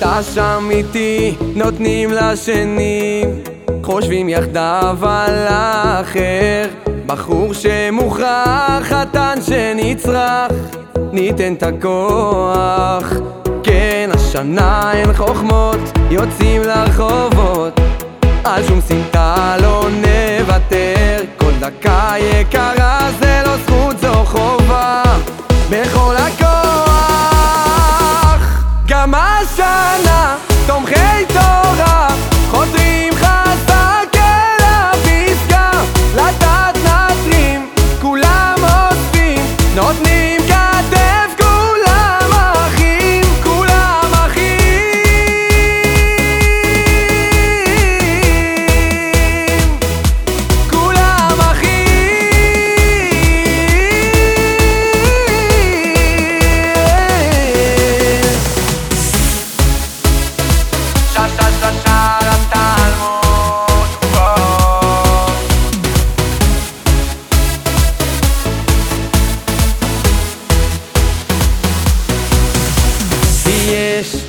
אתה שם איתי, נותנים לשני חושבים יחדיו על האחר. בחור שמוכרח, חתן שנצרך. ניתן את הכוח. כן, השנה אין חוכמות, יוצאים לרחובות. על שום סמטה לא נוותר. כל דקה יקרה זה לא זכות זו חובה. בכל הכוח גם השנה תומכי תורה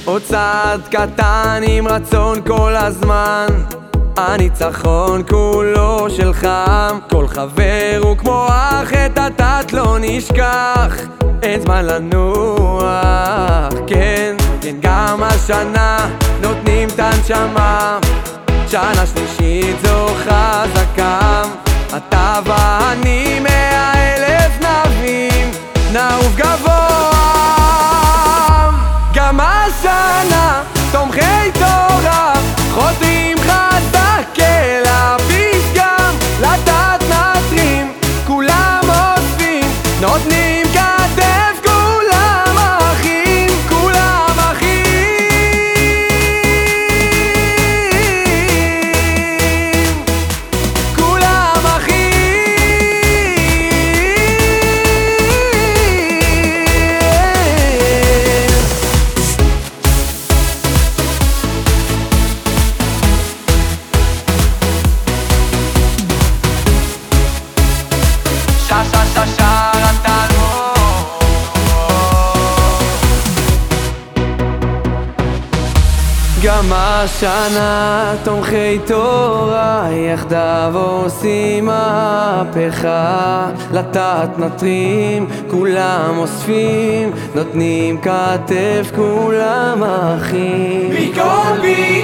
עוד צעד קטן עם רצון כל הזמן. הניצחון כולו שלך כל חבר הוא כמו אח את התת לא נשכח. אין זמן לנוח כן, כן גם השנה נותנים את הנשמה. שנה שלישית זו חזקה. אתה ואני השנה תומכי תורה יחדיו עושים מהפכה. לטעת נטרים כולם אוספים נותנים כתף כולם אחים. מכל פינה